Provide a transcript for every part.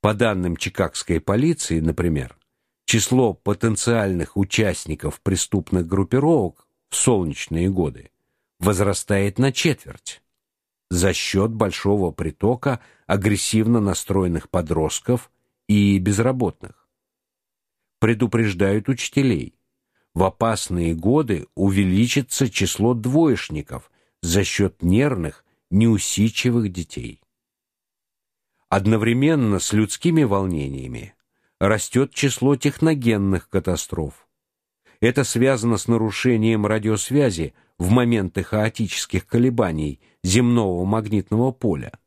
По данным чикагской полиции, например, число потенциальных участников преступных группировок в солнечные годы возрастает на четверть за счет большого притока агрессивно настроенных подростков и безработных. Предупреждают учителей. В опасные годы увеличится число двоечников за счет нервных, неусидчивых детей. Одновременно с людскими волнениями растет число техногенных катастроф. Это связано с нарушением радиосвязи в моменты хаотических колебаний земного магнитного поля,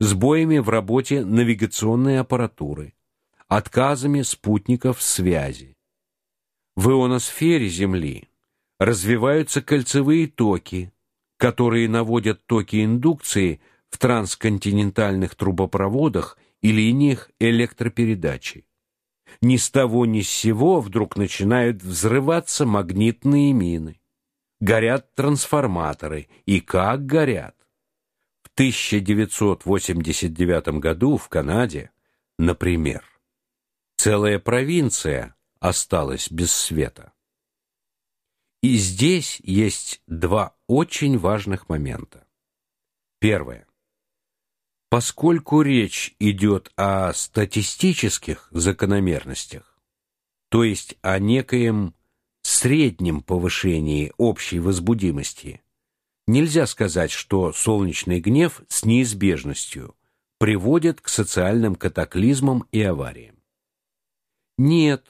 сбоями в работе навигационной аппаратуры, отказами спутников связи. В ионосфере Земли развиваются кольцевые токи, которые наводят токи индукции в трансконтинентальных трубопроводах и линиях электропередачи. Ни с того ни с сего вдруг начинают взрываться магнитные мины. Горят трансформаторы, и как горят. В 1989 году в Канаде, например, целая провинция осталась без света. И здесь есть два очень важных момента. Первое. Поскольку речь идет о статистических закономерностях, то есть о некоем среднем повышении общей возбудимости, нельзя сказать, что солнечный гнев с неизбежностью приводит к социальным катаклизмам и авариям. Нет,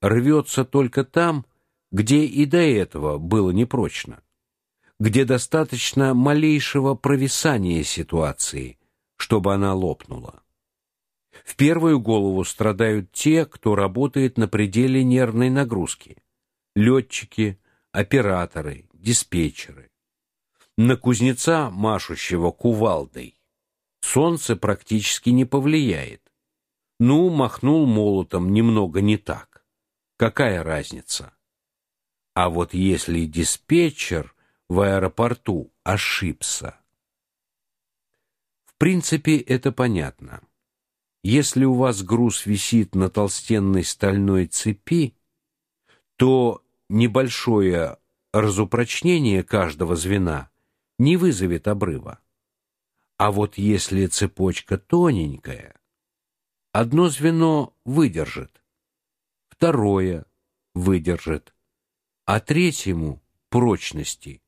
рвется только там, где и до этого было непрочно, где достаточно малейшего провисания ситуации, чтобы она лопнула. В первую голову страдают те, кто работает на пределе нервной нагрузки: летчики, операторы, диспетчеры. На кузнеца, машущего кувалдой, солнце практически не повлияет. Ну, махнул молотом немного не так. Какая разница? А вот если диспетчер в аэропорту ошибся. В принципе, это понятно. Если у вас груз висит на толстенной стальной цепи, то небольшое разупрочнение каждого звена не вызовет обрыва. А вот если цепочка тоненькая, Одно звено выдержит, второе выдержит, а третьему прочности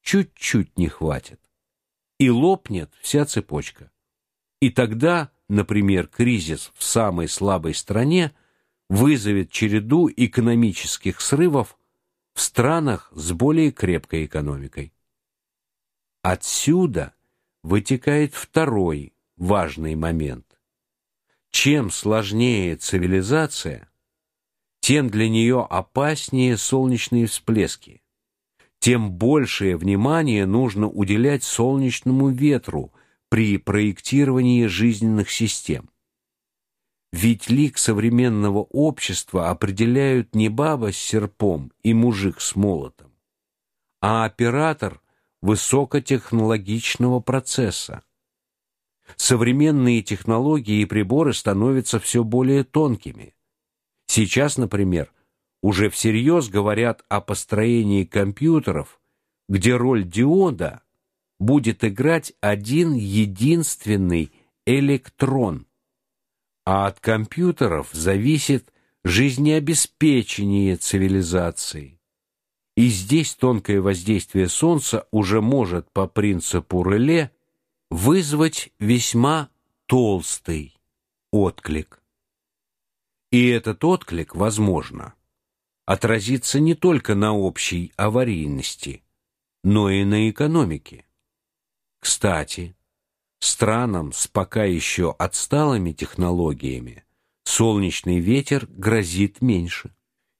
чуть-чуть не хватит. И лопнет вся цепочка. И тогда, например, кризис в самой слабой стране вызовет череду экономических срывов в странах с более крепкой экономикой. Отсюда вытекает второй важный момент. Чем сложнее цивилизация, тем для нее опаснее солнечные всплески. Тем большее внимание нужно уделять солнечному ветру при проектировании жизненных систем. Ведь лик современного общества определяют не баба с серпом и мужик с молотом, а оператор высокотехнологичного процесса. Современные технологии и приборы становятся все более тонкими. Сейчас, например, уже всерьез говорят о построении компьютеров, где роль диода будет играть один единственный электрон. А от компьютеров зависит жизнеобеспечение цивилизации. И здесь тонкое воздействие солнца уже может по принципу Реле вызвать весьма толстый отклик. И этот отклик, возможно, отразится не только на общей аварийности, но и на экономике. Кстати, странам с пока еще отсталыми технологиями солнечный ветер грозит меньше.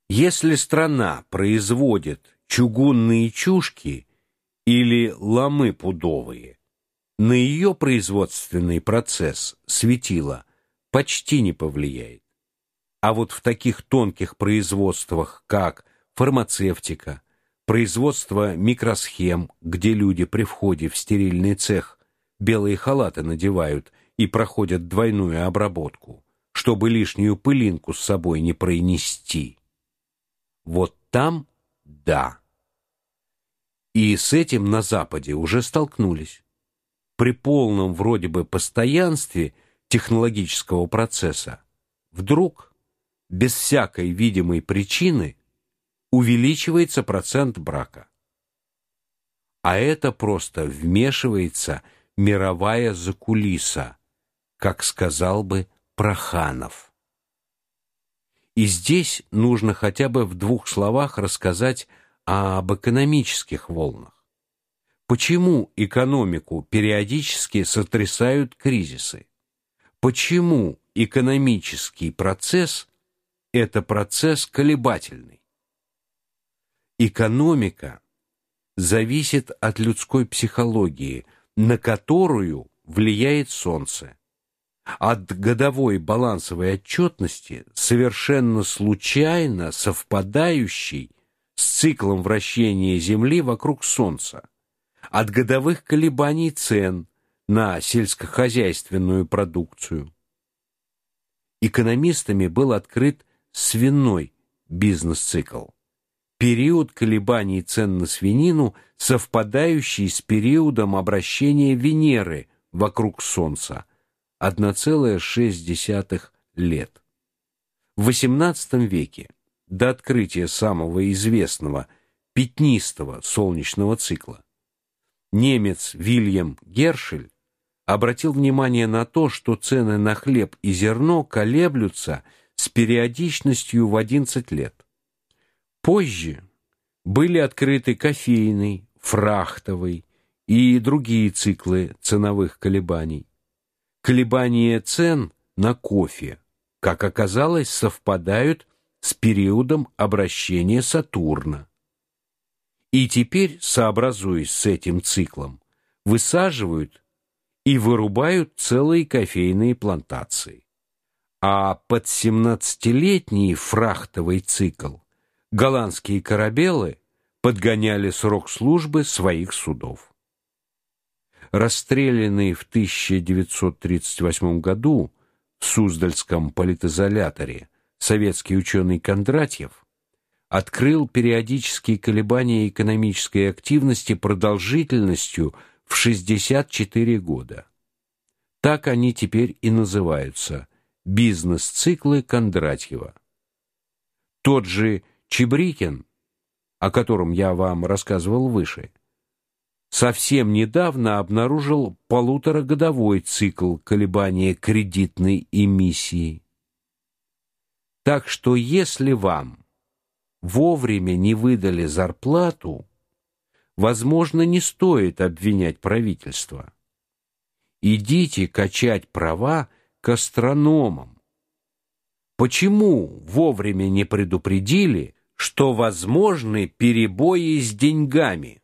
Если страна производит чугунные чушки или ломы пудовые, на ее производственный процесс светило почти не повлияет. А вот в таких тонких производствах, как фармацевтика, производство микросхем, где люди при входе в стерильный цех белые халаты надевают и проходят двойную обработку, чтобы лишнюю пылинку с собой не пронести. Вот там да. И с этим на западе уже столкнулись. При полном вроде бы постоянстве технологического процесса вдруг без всякой видимой причины увеличивается процент брака. А это просто вмешивается мировая закулиса, как сказал бы Проханов. И здесь нужно хотя бы в двух словах рассказать об экономических волнах. Почему экономику периодически сотрясают кризисы? Почему экономический процесс это процесс колебательный? Экономика зависит от людской психологии, на которую влияет солнце. От годовой балансовой отчетности, совершенно случайно совпадающей с циклом вращения Земли вокруг солнца. От годовых колебаний цен на сельскохозяйственную продукцию. Экономистами был открыт свиной бизнес-цикл период колебаний цен на свинину, совпадающий с периодом обращения Венеры вокруг Солнца 1,6 лет. В XVIII веке, до открытия самого известного пятнистого солнечного цикла, немец Вильям Гершель обратил внимание на то, что цены на хлеб и зерно колеблются с периодичностью в 11 лет. Позже были открыты кофейный, фрахтовый и другие циклы ценовых колебаний. Колебания цен на кофе, как оказалось, совпадают с периодом обращения Сатурна. И теперь, сообразуясь с этим циклом, высаживают и вырубают целые кофейные плантации. А под 17-летний фрахтовый цикл голландские корабелы подгоняли срок службы своих судов. Расстрелянный в 1938 году в Суздальском политизоляторе советский ученый Кондратьев открыл периодические колебания экономической активности продолжительностью в 64 года. Так они теперь и называются бизнес-циклы Кондратьева. Тот же Чебрикин, о котором я вам рассказывал выше, совсем недавно обнаружил полуторагодовой цикл колебания кредитной эмиссии. Так что если вам вовремя не выдали зарплату, возможно, не стоит обвинять правительство. Идите качать права к астрономам. Почему вовремя не предупредили, что возможны перебои с деньгами.